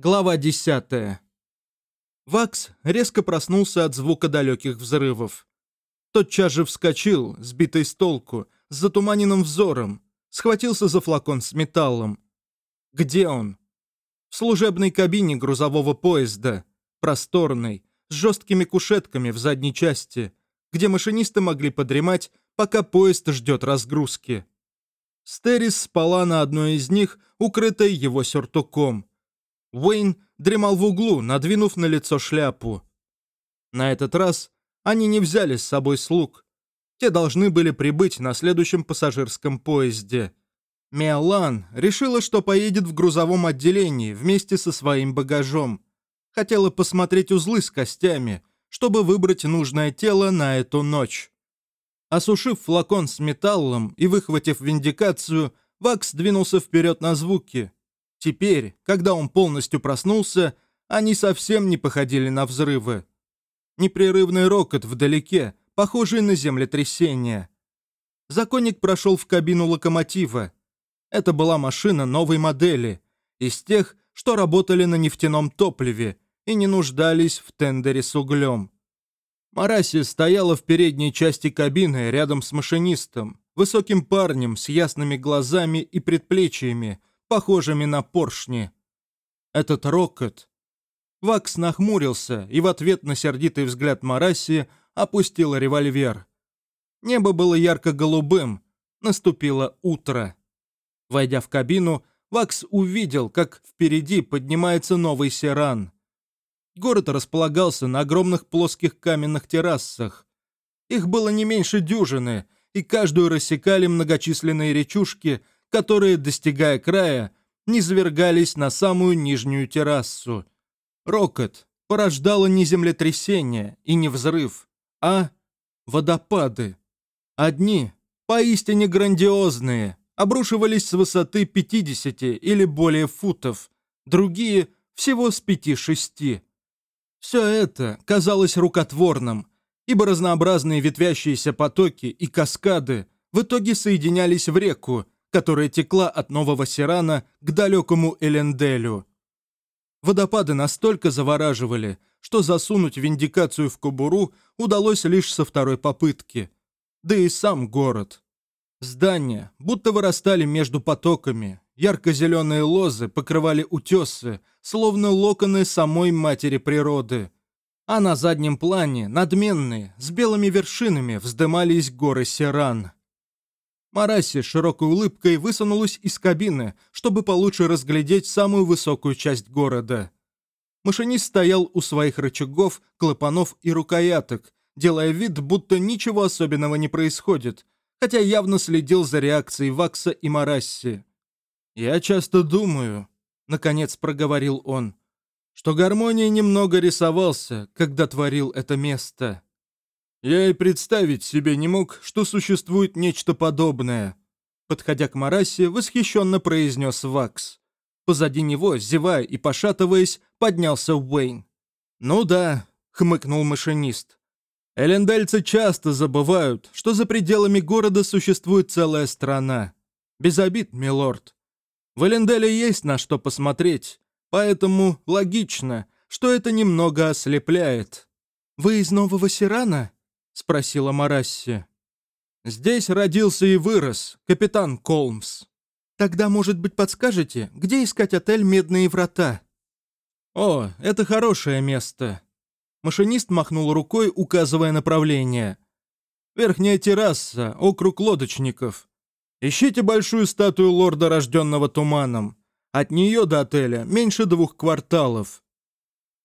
Глава 10. Вакс резко проснулся от звука далеких взрывов. Тотчас же вскочил, сбитый с толку, с затуманенным взором, схватился за флакон с металлом. Где он? В служебной кабине грузового поезда, просторной, с жесткими кушетками в задней части, где машинисты могли подремать, пока поезд ждет разгрузки. Стерис спала на одной из них, укрытой его сюртуком. Уэйн дремал в углу, надвинув на лицо шляпу. На этот раз они не взяли с собой слуг. Те должны были прибыть на следующем пассажирском поезде. Миолан решила, что поедет в грузовом отделении вместе со своим багажом. Хотела посмотреть узлы с костями, чтобы выбрать нужное тело на эту ночь. Осушив флакон с металлом и выхватив виндикацию, Вакс двинулся вперед на звуки. Теперь, когда он полностью проснулся, они совсем не походили на взрывы. Непрерывный рокот вдалеке, похожий на землетрясение. Законник прошел в кабину локомотива. Это была машина новой модели, из тех, что работали на нефтяном топливе и не нуждались в тендере с углем. Мараси стояла в передней части кабины рядом с машинистом, высоким парнем с ясными глазами и предплечьями, похожими на поршни. Этот рокот. Вакс нахмурился и в ответ на сердитый взгляд Мараси опустил револьвер. Небо было ярко-голубым, наступило утро. Войдя в кабину, Вакс увидел, как впереди поднимается новый Серан. Город располагался на огромных плоских каменных террасах. Их было не меньше дюжины, и каждую рассекали многочисленные речушки – которые, достигая края, низвергались на самую нижнюю террасу. Рокот порождало не землетрясение и не взрыв, а водопады. Одни, поистине грандиозные, обрушивались с высоты 50 или более футов, другие — всего с 5-6. Все это казалось рукотворным, ибо разнообразные ветвящиеся потоки и каскады в итоге соединялись в реку, которая текла от Нового Сирана к далекому Эленделю. Водопады настолько завораживали, что засунуть виндикацию в кобуру удалось лишь со второй попытки. Да и сам город. Здания будто вырастали между потоками, ярко-зеленые лозы покрывали утесы, словно локоны самой матери природы. А на заднем плане, надменные, с белыми вершинами, вздымались горы Сиран. Мараси широкой улыбкой высунулась из кабины, чтобы получше разглядеть самую высокую часть города. Машинист стоял у своих рычагов, клапанов и рукояток, делая вид, будто ничего особенного не происходит, хотя явно следил за реакцией Вакса и Марасси. «Я часто думаю», — наконец проговорил он, — «что гармония немного рисовался, когда творил это место». Я и представить себе не мог, что существует нечто подобное. Подходя к Марасе, восхищенно произнес Вакс. Позади него, зевая и пошатываясь, поднялся Уэйн. «Ну да», — хмыкнул машинист. «Элендельцы часто забывают, что за пределами города существует целая страна. Без обид, милорд. В Эленделе есть на что посмотреть, поэтому логично, что это немного ослепляет». «Вы из Нового Сирана?» Спросила Марасси. «Здесь родился и вырос, капитан Колмс. Тогда, может быть, подскажете, где искать отель «Медные врата»?» «О, это хорошее место». Машинист махнул рукой, указывая направление. «Верхняя терраса, округ лодочников. Ищите большую статую лорда, рожденного туманом. От нее до отеля меньше двух кварталов».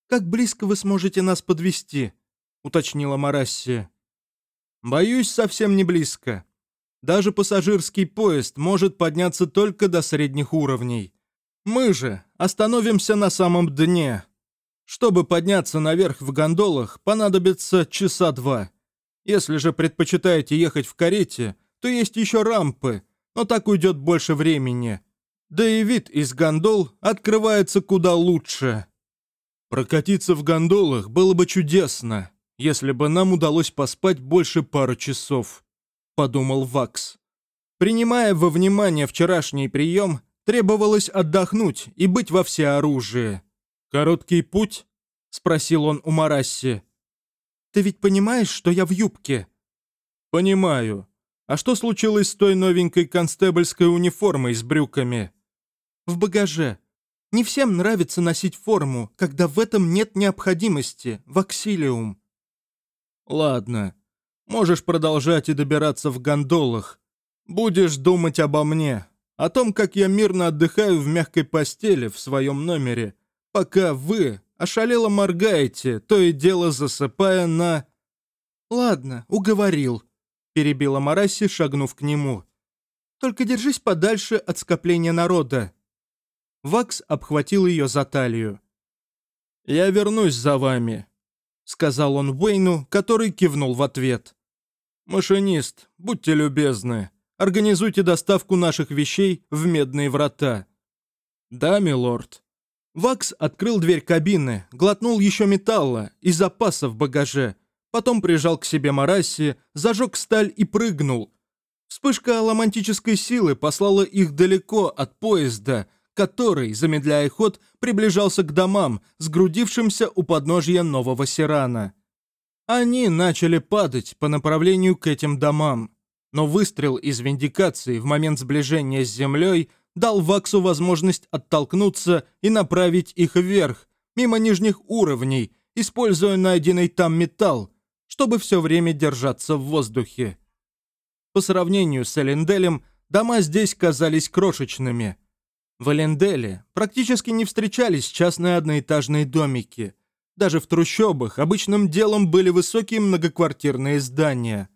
«Как близко вы сможете нас подвести? уточнила Марасси. Боюсь, совсем не близко. Даже пассажирский поезд может подняться только до средних уровней. Мы же остановимся на самом дне. Чтобы подняться наверх в гондолах, понадобится часа два. Если же предпочитаете ехать в карете, то есть еще рампы, но так уйдет больше времени. Да и вид из гондол открывается куда лучше. Прокатиться в гондолах было бы чудесно, если бы нам удалось поспать больше пары часов», — подумал Вакс. Принимая во внимание вчерашний прием, требовалось отдохнуть и быть во всеоружии. «Короткий путь?» — спросил он у Марасси. «Ты ведь понимаешь, что я в юбке?» «Понимаю. А что случилось с той новенькой констебльской униформой с брюками?» «В багаже. Не всем нравится носить форму, когда в этом нет необходимости, в аксилиум». «Ладно. Можешь продолжать и добираться в гондолах. Будешь думать обо мне, о том, как я мирно отдыхаю в мягкой постели в своем номере, пока вы ошалело моргаете, то и дело засыпая на...» «Ладно, уговорил», — перебила Мараси, шагнув к нему. «Только держись подальше от скопления народа». Вакс обхватил ее за талию. «Я вернусь за вами», — сказал он Уэйну, который кивнул в ответ. «Машинист, будьте любезны, организуйте доставку наших вещей в Медные врата». «Да, милорд», Вакс открыл дверь кабины, глотнул еще металла и запаса в багаже, потом прижал к себе Марасси, зажег сталь и прыгнул. Вспышка аламантической силы послала их далеко от поезда, который, замедляя ход, приближался к домам, сгрудившимся у подножья нового Сирана. Они начали падать по направлению к этим домам, но выстрел из виндикации в момент сближения с землей – дал Ваксу возможность оттолкнуться и направить их вверх, мимо нижних уровней, используя найденный там металл, чтобы все время держаться в воздухе. По сравнению с Эленделем, дома здесь казались крошечными. В Эленделе практически не встречались частные одноэтажные домики. Даже в трущобах обычным делом были высокие многоквартирные здания.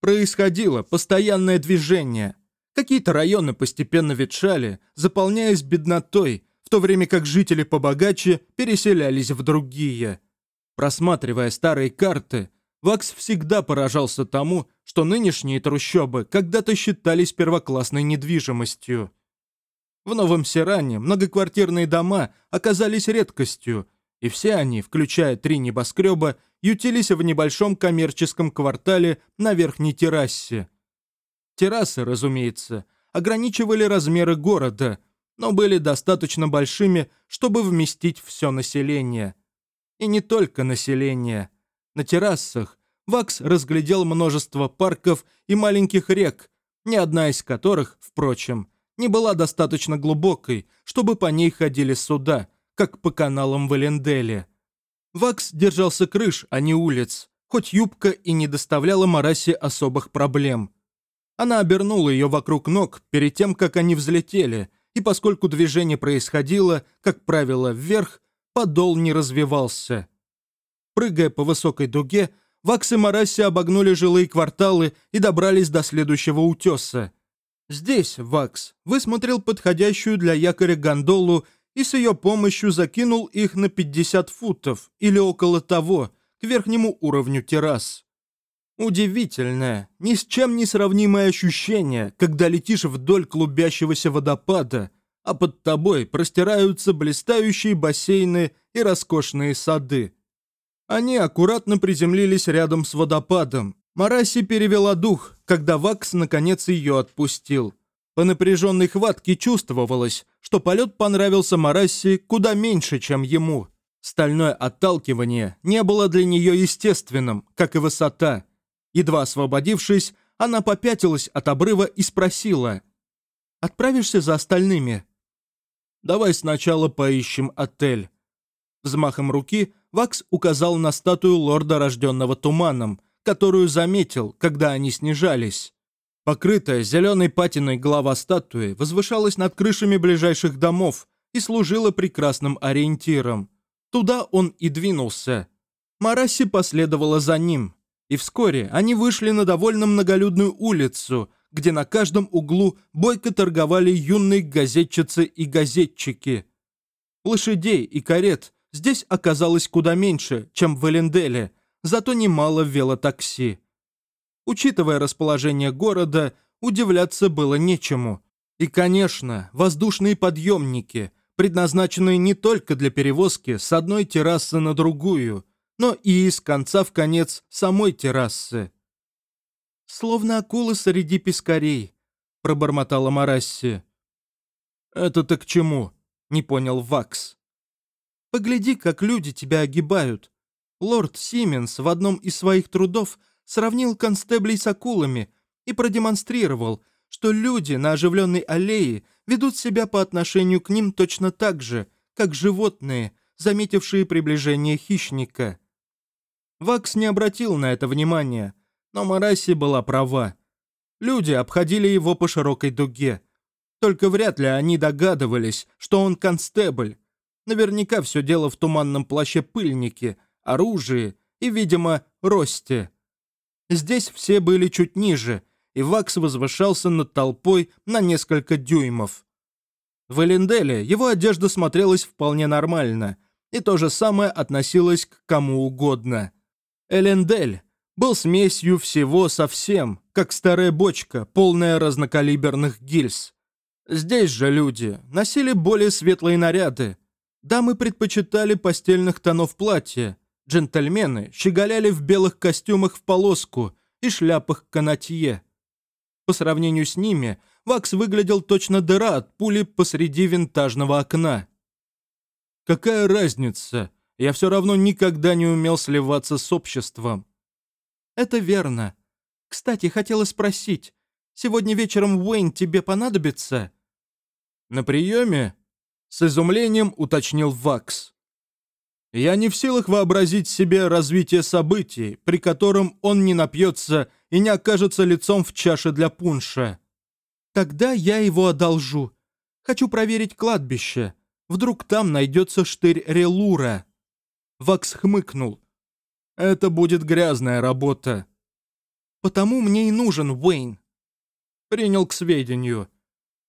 Происходило постоянное движение – Какие-то районы постепенно ветшали, заполняясь беднотой, в то время как жители побогаче переселялись в другие. Просматривая старые карты, Вакс всегда поражался тому, что нынешние трущобы когда-то считались первоклассной недвижимостью. В Новом Сиране многоквартирные дома оказались редкостью, и все они, включая три небоскреба, ютились в небольшом коммерческом квартале на верхней террасе. Террасы, разумеется, ограничивали размеры города, но были достаточно большими, чтобы вместить все население. И не только население. На террасах Вакс разглядел множество парков и маленьких рек, ни одна из которых, впрочем, не была достаточно глубокой, чтобы по ней ходили суда, как по каналам в Эленделе. Вакс держался крыш, а не улиц, хоть юбка и не доставляла Марасе особых проблем – она обернула ее вокруг ног перед тем, как они взлетели, и поскольку движение происходило, как правило, вверх, подол не развивался. Прыгая по высокой дуге, Вакс и Мараси обогнули жилые кварталы и добрались до следующего утеса. Здесь Вакс высмотрел подходящую для якоря гондолу и с ее помощью закинул их на 50 футов или около того, к верхнему уровню террас. Удивительное, ни с чем не сравнимое ощущение, когда летишь вдоль клубящегося водопада, а под тобой простираются блистающие бассейны и роскошные сады. Они аккуратно приземлились рядом с водопадом. Мараси перевела дух, когда Вакс наконец ее отпустил. По напряженной хватке чувствовалось, что полет понравился Марасси куда меньше, чем ему. Стальное отталкивание не было для нее естественным, как и высота – Едва освободившись, она попятилась от обрыва и спросила. «Отправишься за остальными?» «Давай сначала поищем отель». Взмахом руки Вакс указал на статую лорда, рожденного туманом, которую заметил, когда они снижались. Покрытая зеленой патиной голова статуи возвышалась над крышами ближайших домов и служила прекрасным ориентиром. Туда он и двинулся. Мараси последовала за ним, и вскоре они вышли на довольно многолюдную улицу, где на каждом углу бойко торговали юные газетчицы и газетчики. Лошадей и карет здесь оказалось куда меньше, чем в Эленделе, зато немало велотакси. Учитывая расположение города, удивляться было нечему. И, конечно, воздушные подъемники, предназначенные не только для перевозки с одной террасы на другую – но и из конца в конец самой террасы. «Словно акулы среди пескарей», — пробормотала Марасси. «Это-то к чему?» — не понял Вакс. Погляди, как люди тебя огибают. Лорд Сименс в одном из своих трудов сравнил констеблей с акулами и продемонстрировал, что люди на оживленной аллее ведут себя по отношению к ним точно так же, как животные, заметившие приближение хищника. Вакс не обратил на это внимания, но Мараси была права. Люди обходили его по широкой дуге. Только вряд ли они догадывались, что он констебль. Наверняка все дело в туманном плаще пыльники, оружии и, видимо, росте. Здесь все были чуть ниже, и Вакс возвышался над толпой на несколько дюймов. В Эленделе его одежда смотрелась вполне нормально, и то же самое относилось к кому угодно. Элендель был смесью всего совсем, как старая бочка, полная разнокалиберных гильз. Здесь же люди носили более светлые наряды. Дамы предпочитали постельных тонов платья, джентльмены щеголяли в белых костюмах в полоску и шляпах канатье. По сравнению с ними, Вакс выглядел точно дыра от пули посреди винтажного окна. Какая разница? Я все равно никогда не умел сливаться с обществом. «Это верно. Кстати, хотела спросить, сегодня вечером Уэйн тебе понадобится?» «На приеме?» — с изумлением уточнил Вакс. «Я не в силах вообразить себе развитие событий, при котором он не напьется и не окажется лицом в чаше для пунша. Тогда я его одолжу. Хочу проверить кладбище. Вдруг там найдется штырь Релура». Вакс хмыкнул. Это будет грязная работа. Потому мне и нужен Уэйн. Принял к сведению.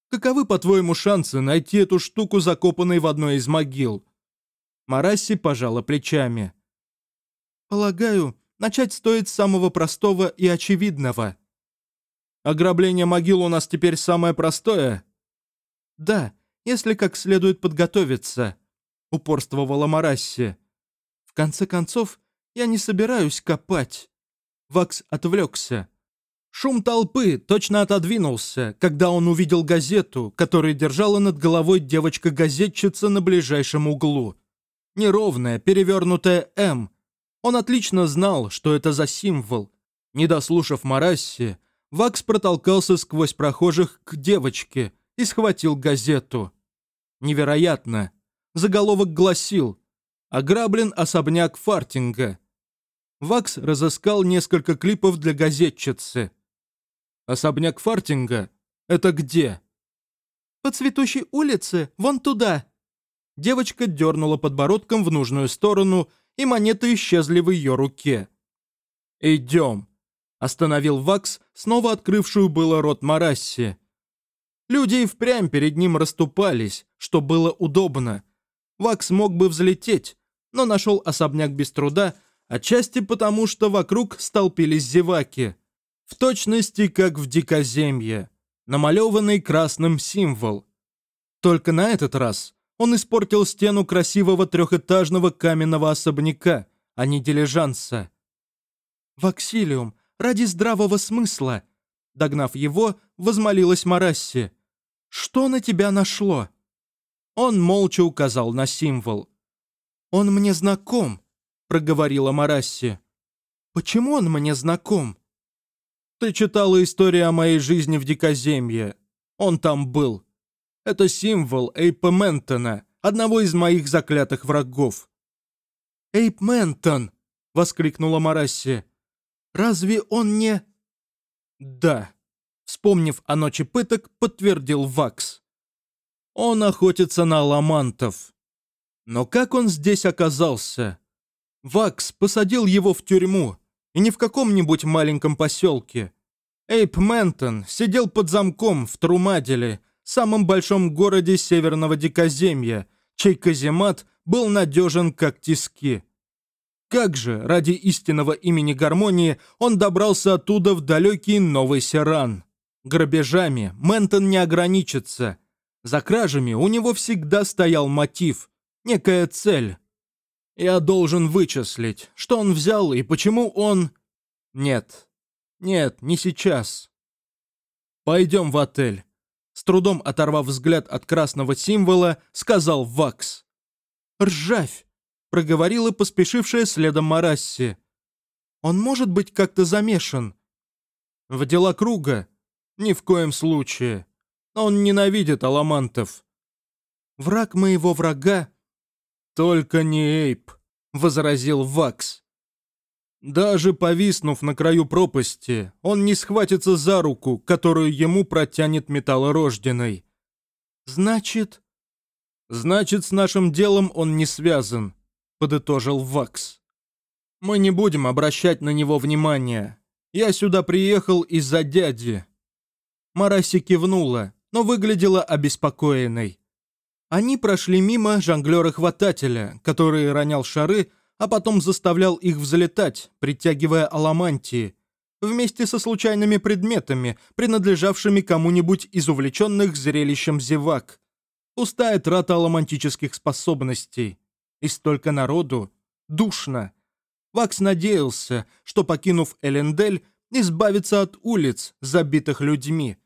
Каковы, по-твоему, шансы найти эту штуку, закопанной в одной из могил? Марасси пожала плечами. Полагаю, начать стоит с самого простого и очевидного. Ограбление могил у нас теперь самое простое? Да, если как следует подготовиться, упорствовала Марасси. В конце концов, я не собираюсь копать». Вакс отвлекся. Шум толпы точно отодвинулся, когда он увидел газету, которую держала над головой девочка-газетчица на ближайшем углу. Неровная, перевернутая «М». Он отлично знал, что это за символ. Не дослушав Марасси, Вакс протолкался сквозь прохожих к девочке и схватил газету. Невероятно. Заголовок гласил «Ограблен особняк Фартинга». Вакс разыскал несколько клипов для газетчицы. «Особняк Фартинга? Это где?» «По цветущей улице, вон туда». Девочка дернула подбородком в нужную сторону, и монеты исчезли в ее руке. «Идем», — остановил Вакс, снова открывшую было рот Марасси. Люди и впрямь перед ним расступались, что было удобно. Вакс мог бы взлететь, но нашел особняк без труда Отчасти потому, что вокруг столпились зеваки. В точности, как в дикоземье. Намалеванный красным символ. Только на этот раз он испортил стену красивого трехэтажного каменного особняка, а не дилижанса. «Ваксилиум, ради здравого смысла!» Догнав его, возмолилась Марасси. «Что на тебя нашло?» Он молча указал на символ. «Он мне знаком проговорила Марасси. «Почему он мне знаком?» «Ты читала историю о моей жизни в Дикоземье. Он там был. Это символ Эйпа Ментона, одного из моих заклятых врагов». «Эйп Ментон!» — воскликнула Марасси. «Разве он не...» «Да», — вспомнив о ночи пыток, подтвердил Вакс. «Он охотится на ламантов. Но как он здесь оказался?» Вакс посадил его в тюрьму, и не в каком-нибудь маленьком поселке. Эйп Ментон сидел под замком в Трумаделе, самом большом городе Северного Дикоземья, чей каземат был надежен как тиски. Как же, ради истинного имени гармонии, он добрался оттуда в далекий Новый Сиран. Грабежами Ментон не ограничится. За кражами у него всегда стоял мотив, некая цель. Я должен вычислить, что он взял и почему он... Нет, нет, не сейчас. Пойдем в отель. С трудом оторвав взгляд от красного символа, сказал Вакс. «Ржавь!» — проговорила поспешившая следом Марасси. «Он может быть как-то замешан?» «В дела круга? Ни в коем случае. Он ненавидит аламантов». «Враг моего врага?» «Только не Эйп», — возразил Вакс. Даже повиснув на краю пропасти, он не схватится за руку, которую ему протянет металлорожденный. «Значит...» «Значит, с нашим делом он не связан», — подытожил Вакс. «Мы не будем обращать на него внимания. Я сюда приехал из-за дяди». Мараси кивнула, но выглядела обеспокоенной. Они прошли мимо жонглера-хватателя, который ронял шары, а потом заставлял их взлетать, притягивая аламантии, вместе со случайными предметами, принадлежавшими кому-нибудь из увлеченных зрелищем зевак. Пустая трата аламантических способностей. И столько народу. Душно. Вакс надеялся, что, покинув Элендель, избавится от улиц, забитых людьми.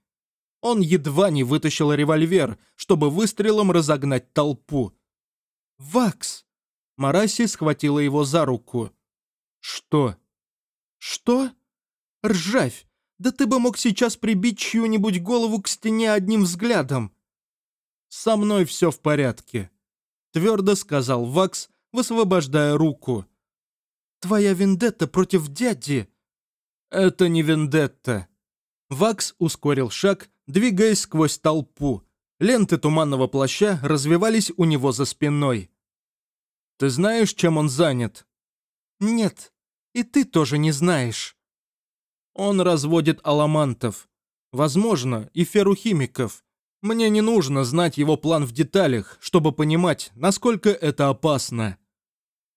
Он едва не вытащил револьвер, чтобы выстрелом разогнать толпу. «Вакс!» Мараси схватила его за руку. «Что?» «Что?» «Ржавь! Да ты бы мог сейчас прибить чью-нибудь голову к стене одним взглядом!» «Со мной все в порядке», — твердо сказал Вакс, высвобождая руку. «Твоя вендетта против дяди?» «Это не вендетта». Вакс ускорил шаг, двигаясь сквозь толпу. Ленты туманного плаща развивались у него за спиной. «Ты знаешь, чем он занят?» «Нет, и ты тоже не знаешь». «Он разводит аламантов. Возможно, и ферухимиков. Мне не нужно знать его план в деталях, чтобы понимать, насколько это опасно.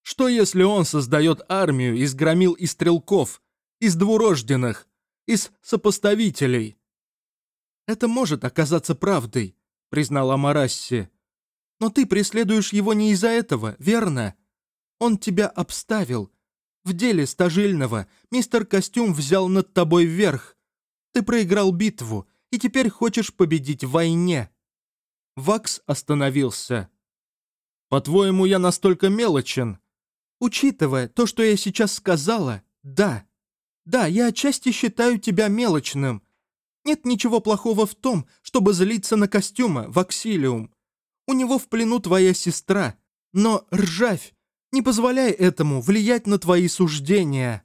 Что если он создает армию из громил и стрелков, из двурожденных, из сопоставителей?» «Это может оказаться правдой», — признала Марасси. «Но ты преследуешь его не из-за этого, верно? Он тебя обставил. В деле стажильного мистер Костюм взял над тобой верх. Ты проиграл битву, и теперь хочешь победить в войне». Вакс остановился. «По-твоему, я настолько мелочен?» «Учитывая то, что я сейчас сказала, да. Да, я отчасти считаю тебя мелочным. Нет ничего плохого в том, чтобы злиться на костюма, Ваксилиум. У него в плену твоя сестра. Но, ржавь, не позволяй этому влиять на твои суждения».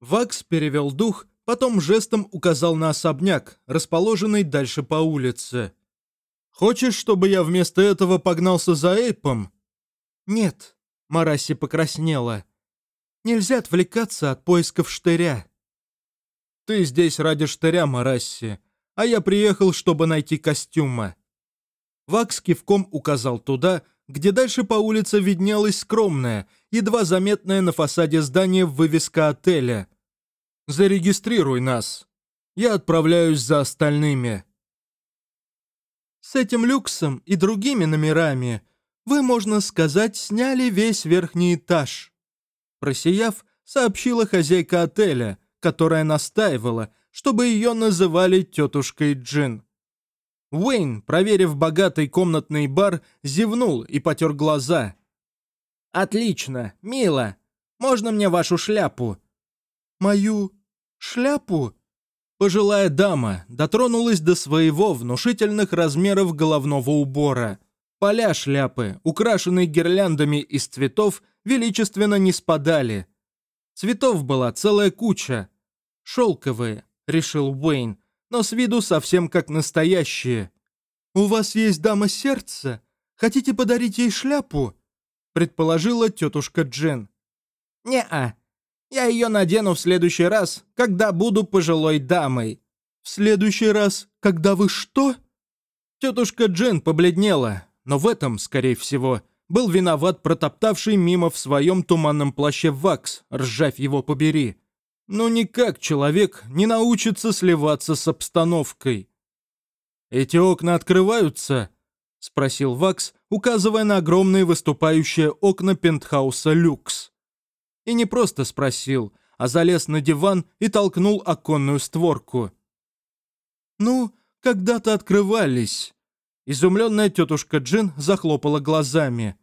Вакс перевел дух Потом жестом указал на особняк, расположенный дальше по улице. «Хочешь, чтобы я вместо этого погнался за Эйпом?» «Нет», — Мараси покраснела. «Нельзя отвлекаться от поисков штыря». «Ты здесь ради штыря, Марасси, а я приехал, чтобы найти костюма». Вакс кивком указал туда, где дальше по улице виднелась скромная, едва заметная на фасаде здания вывеска отеля — Зарегистрируй нас. Я отправляюсь за остальными. С этим люксом и другими номерами вы, можно сказать, сняли весь верхний этаж. Просияв, сообщила хозяйка отеля, которая настаивала, чтобы ее называли тетушкой Джин. Уэйн, проверив богатый комнатный бар, зевнул и потер глаза. «Отлично, мило. Можно мне вашу шляпу?» «Мою «Шляпу?» Пожилая дама дотронулась до своего внушительных размеров головного убора. Поля шляпы, украшенные гирляндами из цветов, величественно не спадали. Цветов была целая куча. «Шелковые», — решил Уэйн, но с виду совсем как настоящие. «У вас есть дама сердца? Хотите подарить ей шляпу?» — предположила тетушка Джен. «Не-а», я ее надену в следующий раз, когда буду пожилой дамой». «В следующий раз, когда вы что?» Тетушка Джен побледнела, но в этом, скорее всего, был виноват протоптавший мимо в своем туманном плаще вакс, ржавь его побери. Но никак человек не научится сливаться с обстановкой. «Эти окна открываются?» — спросил Вакс, указывая на огромные выступающие окна пентхауса «Люкс» и не просто спросил, а залез на диван и толкнул оконную створку. «Ну, когда-то открывались». Изумленная тетушка Джин захлопала глазами.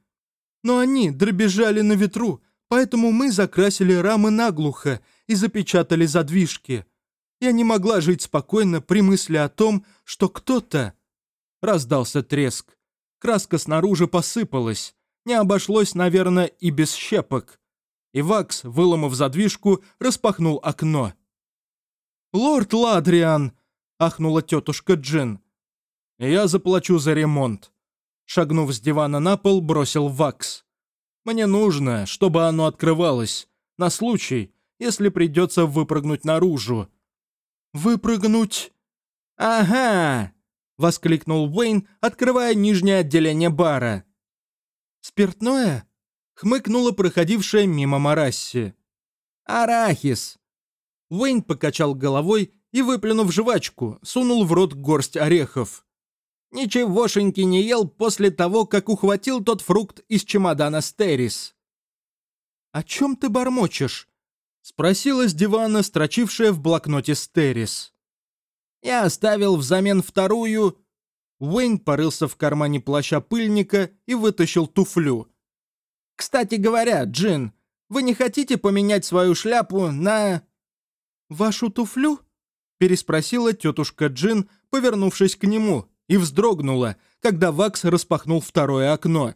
но они дребезжали на ветру, поэтому мы закрасили рамы наглухо и запечатали задвижки. Я не могла жить спокойно при мысли о том, что кто-то... Раздался треск. Краска снаружи посыпалась. Не обошлось, наверное, и без щепок. И Вакс, выломав задвижку, распахнул окно. «Лорд Ладриан!» — ахнула тетушка Джин. «Я заплачу за ремонт». Шагнув с дивана на пол, бросил Вакс. «Мне нужно, чтобы оно открывалось, на случай, если придется выпрыгнуть наружу». «Выпрыгнуть?» «Ага!» — воскликнул Уэйн, открывая нижнее отделение бара. «Спиртное?» — хмыкнула проходившая мимо Марасси. «Арахис!» Уэйн покачал головой и, выплюнув жвачку, сунул в рот горсть орехов. Ничегошеньки не ел после того, как ухватил тот фрукт из чемодана Стерис. «О чем ты бормочешь?» — спросила с дивана, строчившая в блокноте Стерис. Я оставил взамен вторую... Уэйн порылся в кармане плаща пыльника и вытащил туфлю. «Кстати говоря, Джин, вы не хотите поменять свою шляпу на...» «Вашу туфлю?» — переспросила тетушка Джин, повернувшись к нему, и вздрогнула, когда Вакс распахнул второе окно.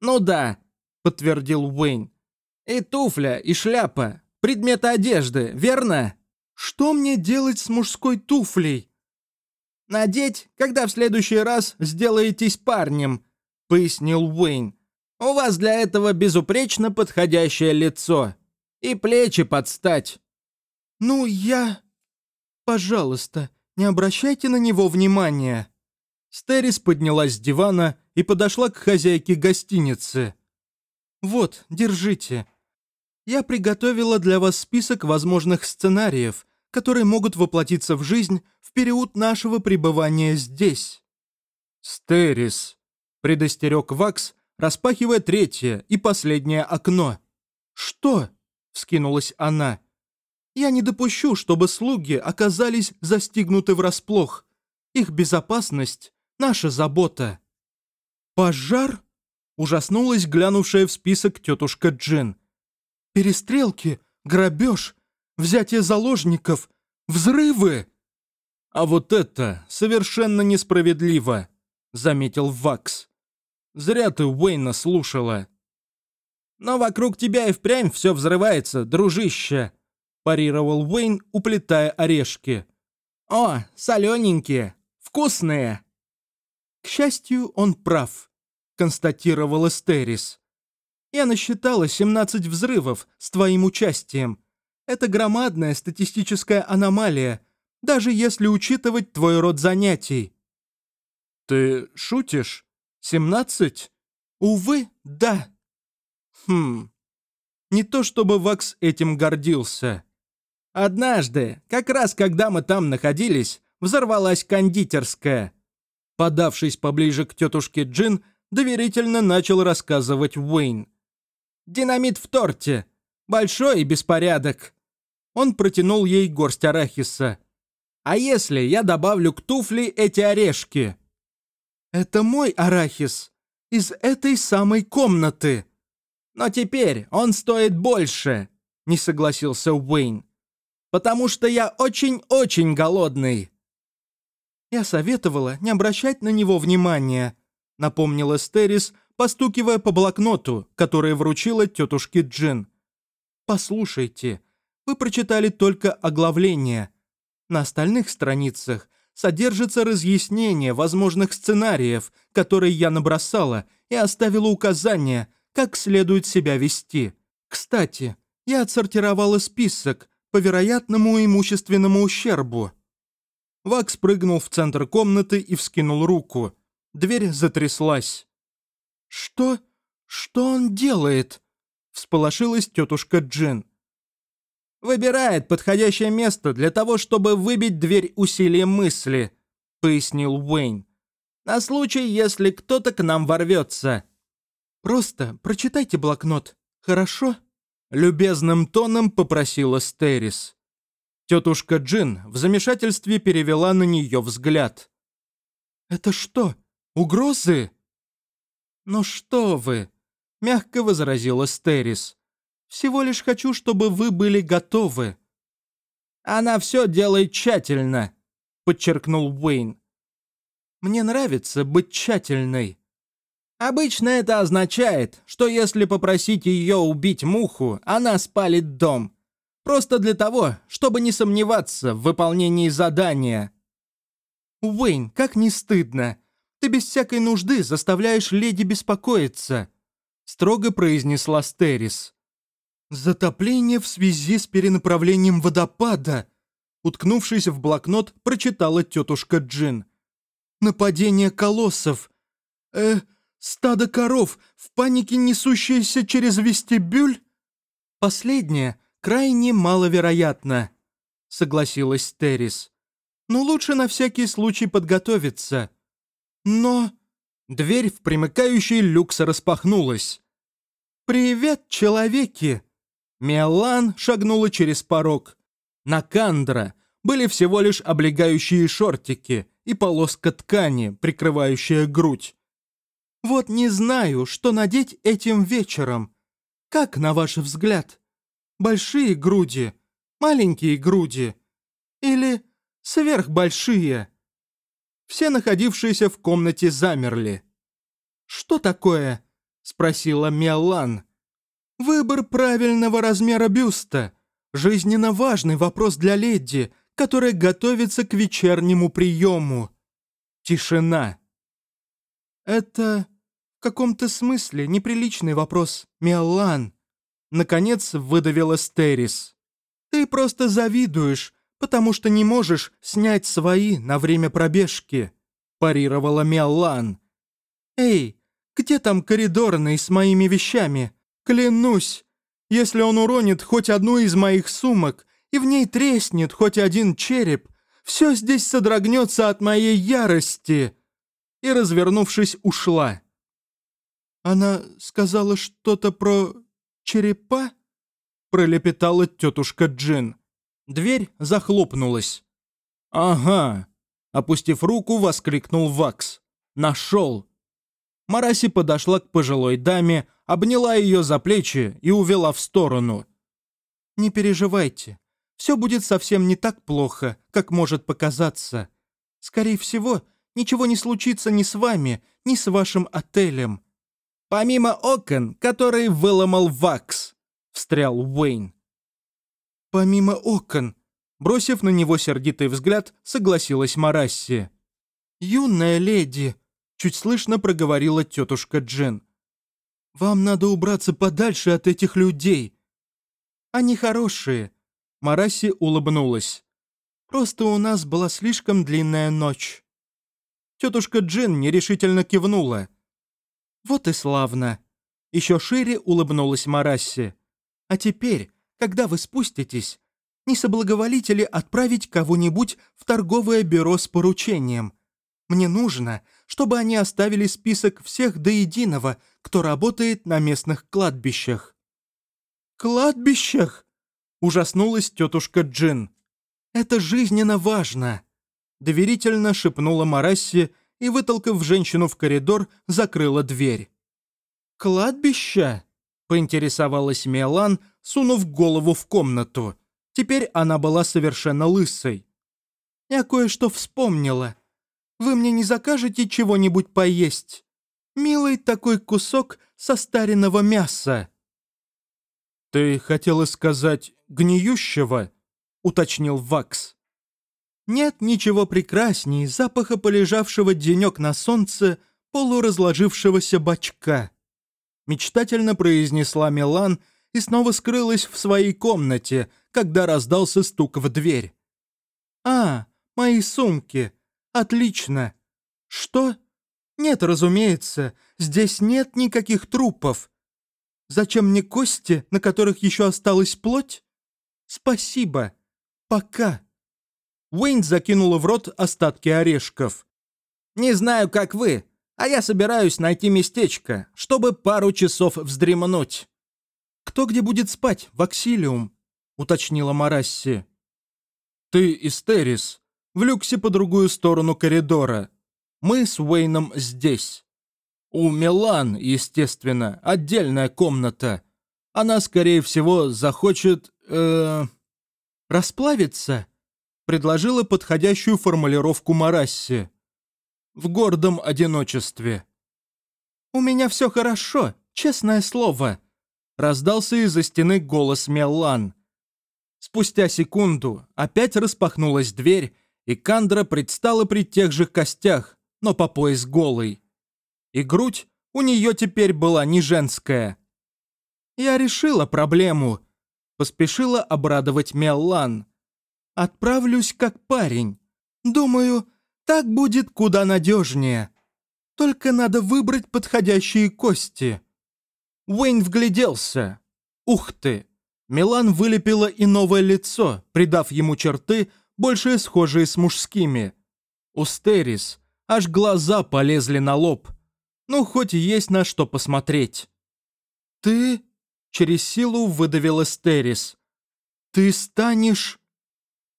«Ну да», — подтвердил Уэйн. «И туфля, и шляпа. Предметы одежды, верно?» Что мне делать с мужской туфлей? Надеть, когда в следующий раз сделаетесь парнем, пояснил Уэйн. У вас для этого безупречно подходящее лицо. И плечи подстать. Ну, я... Пожалуйста, не обращайте на него внимания. Стерис поднялась с дивана и подошла к хозяйке гостиницы. «Вот, держите. Я приготовила для вас список возможных сценариев, которые могут воплотиться в жизнь в период нашего пребывания здесь. «Стерис», — предостерег Вакс, распахивая третье и последнее окно. «Что?» — вскинулась она. «Я не допущу, чтобы слуги оказались застигнуты врасплох. Их безопасность — наша забота». «Пожар?» — ужаснулась глянувшая в список тетушка Джин. «Перестрелки, грабеж, взятие заложников, взрывы!» «А вот это совершенно несправедливо», — заметил Вакс. «Зря ты Уэйна слушала». «Но вокруг тебя и впрямь все взрывается, дружище», — парировал Уэйн, уплетая орешки. «О, солененькие, вкусные!» «К счастью, он прав», — констатировал Эстерис. «Я насчитала 17 взрывов с твоим участием, это громадная статистическая аномалия, даже если учитывать твой род занятий». «Ты шутишь? Семнадцать?» «Увы, да». «Хм. Не то чтобы Вакс этим гордился. Однажды, как раз когда мы там находились, взорвалась кондитерская». Подавшись поближе к тетушке Джин, доверительно начал рассказывать Уэйн. «Динамит в торте. Большой беспорядок. Он протянул ей горсть арахиса. «А если я добавлю к туфли эти орешки?» «Это мой арахис. Из этой самой комнаты». «Но теперь он стоит больше», — не согласился Уэйн. «Потому что я очень-очень голодный». «Я советовала не обращать на него внимания», — напомнила Стерис, постукивая по блокноту, который вручила тетушке Джин. «Послушайте, вы прочитали только оглавление. На остальных страницах содержится разъяснение возможных сценариев, которые я набросала, и оставила указания, как следует себя вести. Кстати, я отсортировала список по вероятному имущественному ущербу. Вакс прыгнул в центр комнаты и вскинул руку. Дверь затряслась. «Что? Что он делает?» — всполошилась тетушка Джин. Выбирает подходящее место для того, чтобы выбить дверь усилием мысли», — пояснил Уэйн. «На случай, если кто-то к нам ворвется». «Просто прочитайте блокнот, хорошо?» Любезным тоном попросила Стерис. Тетушка Джин в замешательстве перевела на нее взгляд. «Это что, угрозы?» «Ну что вы!» — мягко возразила Стерис. «Всего лишь хочу, чтобы вы были готовы». «Она все делает тщательно», — подчеркнул Уэйн. «Мне нравится быть тщательной». «Обычно это означает, что если попросить ее убить муху, она спалит дом. Просто для того, чтобы не сомневаться в выполнении задания». «Уэйн, как не стыдно! Ты без всякой нужды заставляешь леди беспокоиться», строго произнесла Стерис. «Затопление в связи с перенаправлением водопада», уткнувшись в блокнот, прочитала тетушка Джин. «Нападение колоссов. Э, стадо коров, в панике несущееся через вестибюль?» «Последнее крайне маловероятно», — согласилась Стерис. «Но лучше на всякий случай подготовиться. Но...» Дверь в примыкающий люкс распахнулась. «Привет, человеки!» Миолан шагнула через порог. На Кандра были всего лишь облегающие шортики и полоска ткани, прикрывающая грудь. «Вот не знаю, что надеть этим вечером. Как, на ваш взгляд? Большие груди, маленькие груди или сверхбольшие?» Все находившиеся в комнате замерли. «Что такое?» — спросила Меллан. «Выбор правильного размера бюста. Жизненно важный вопрос для леди, которая готовится к вечернему приему». Тишина. «Это в каком-то смысле неприличный вопрос, Миолан», — наконец выдавила Стерис. «Ты просто завидуешь, потому что не можешь снять свои на время пробежки», – парировала Миолан. «Эй, где там коридорный с моими вещами? Клянусь, если он уронит хоть одну из моих сумок и в ней треснет хоть один череп, все здесь содрогнется от моей ярости!» И, развернувшись, ушла. «Она сказала что-то про черепа?» пролепетала тетушка Джин. Дверь захлопнулась. «Ага!» — опустив руку, воскликнул Вакс. «Нашел!» Мараси подошла к пожилой даме, обняла ее за плечи и увела в сторону. «Не переживайте, все будет совсем не так плохо, как может показаться. Скорее всего, ничего не случится ни с вами, ни с вашим отелем». «Помимо окон, которые выломал Вакс», — встрял Уэйн. «Помимо окон», бросив на него сердитый взгляд, согласилась Марасси. «Юная леди», — чуть слышно проговорила тетушка Джен. «Вам надо убраться подальше от этих людей». «Они хорошие», — Марасси улыбнулась. «Просто у нас была слишком длинная ночь». Тетушка Джин нерешительно кивнула. «Вот и славно». Еще шире улыбнулась Марасси. «А теперь когда вы спуститесь, не соблаговолите ли отправить кого-нибудь в торговое бюро с поручением? Мне нужно, чтобы они оставили список всех до единого, кто работает на местных кладбищах». «Кладбищах?» – ужаснулась тетушка Джин. «Это жизненно важно», – доверительно шепнула Марасси и, вытолкав женщину в коридор, закрыла дверь. «Кладбище?» – поинтересовалась Мелан, сунув голову в комнату. Теперь она была совершенно лысой. «Я кое-что вспомнила. Вы мне не закажете чего-нибудь поесть? Милый такой кусок состаренного мяса». «Ты хотела сказать гниющего?» — уточнил Вакс. «Нет ничего прекрасней запаха полежавшего денек на солнце полуразложившегося бачка», — мечтательно произнесла Милан, и снова скрылась в своей комнате, когда раздался стук в дверь. «А, мои сумки. Отлично. Что? Нет, разумеется, здесь нет никаких трупов. Зачем мне кости, на которых еще осталась плоть? Спасибо. Пока». Уэйн закинула в рот остатки орешков. «Не знаю, как вы, а я собираюсь найти местечко, чтобы пару часов вздремнуть». «Кто где будет спать, Ваксилиум?» — уточнила Марасси. «Ты и Стерис. В люксе по другую сторону коридора. Мы с Уэйном здесь». У Милан, естественно, отдельная комната. Она, скорее всего, захочет... Э, расплавиться?» Предложила подходящую формулировку Марасси. «В гордом одиночестве». «У меня все хорошо, честное слово», — раздался из-за стены голос Меллан. Спустя секунду опять распахнулась дверь, и Кандра предстала при тех же костях, но по пояс голой. И грудь у нее теперь была не женская. «Я решила проблему», — поспешила обрадовать Меллан. «Отправлюсь как парень. Думаю, так будет куда надежнее. Только надо выбрать подходящие кости». Уэйн вгляделся. «Ух ты!» Милан вылепила и новое лицо, придав ему черты, больше схожие с мужскими. У Стерис аж глаза полезли на лоб. Ну, хоть есть на что посмотреть. «Ты...» — через силу выдавила Стерис. «Ты станешь...»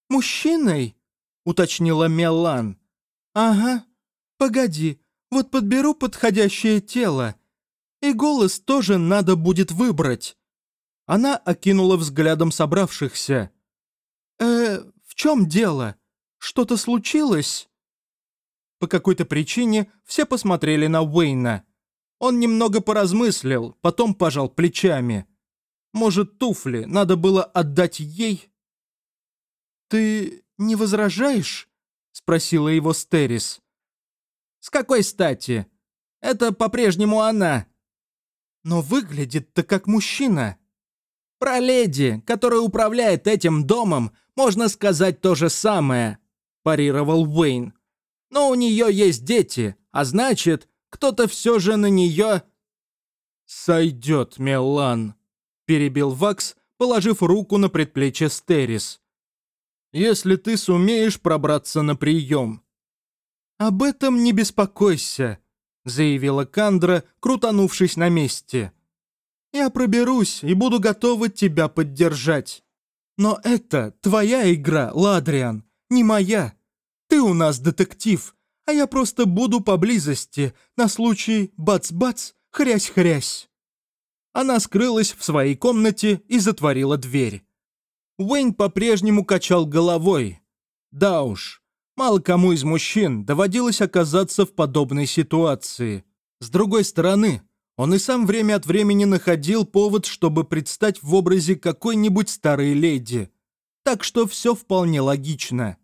«Мужчиной?» — уточнила Мелан. «Ага. Погоди, вот подберу подходящее тело. И голос тоже надо будет выбрать». Она окинула взглядом собравшихся. «Э, в чем дело? Что-то случилось?» По какой-то причине все посмотрели на Уэйна. Он немного поразмыслил, потом пожал плечами. Может, туфли надо было отдать ей? «Ты не возражаешь?» — спросила его Стерис. «С какой стати? Это по-прежнему она». «Но выглядит-то как мужчина». Про леди, которая управляет этим домом, можно сказать то же самое», – парировал Уэйн. «Но у нее есть дети, а значит, кто-то все же на нее...» «Сойдет, Мелан», – перебил Вакс, положив руку на предплечье Стерис. «Если ты сумеешь пробраться на прием». «Об этом не беспокойся», – заявила Кандра, крутанувшись на месте. Я проберусь и буду готова тебя поддержать. Но это твоя игра, Ладриан, не моя. Ты у нас детектив, а я просто буду поблизости на случай бац-бац, хрясь-хрясь». Она скрылась в своей комнате и затворила дверь. Уэйн по-прежнему качал головой. Да уж, мало кому из мужчин доводилось оказаться в подобной ситуации. С другой стороны, он и сам время от времени находил повод, чтобы предстать в образе какой-нибудь старой леди. Так что все вполне логично.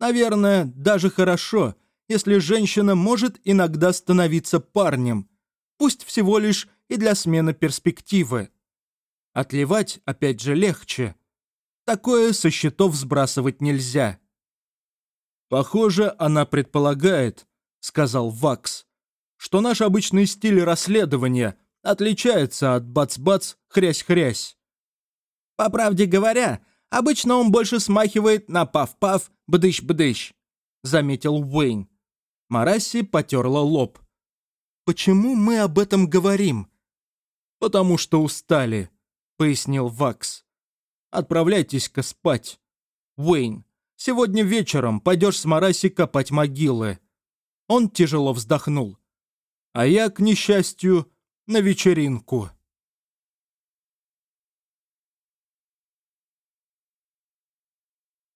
Наверное, даже хорошо, если женщина может иногда становиться парнем, пусть всего лишь и для смены перспективы. Отливать, опять же, легче. Такое со счетов сбрасывать нельзя. «Похоже, она предполагает», — сказал Вакс, что наш обычный стиль расследования отличается от бац-бац, хрясь-хрясь. По правде говоря, обычно он больше смахивает на пав-пав, бдыщ-бдыщ, заметил Уэйн. Мараси потерла лоб. «Почему мы об этом говорим?» «Потому что устали», — пояснил Вакс. «Отправляйтесь-ка спать. Уэйн, сегодня вечером пойдешь с Мараси копать могилы». Он тяжело вздохнул а я, к несчастью, на вечеринку.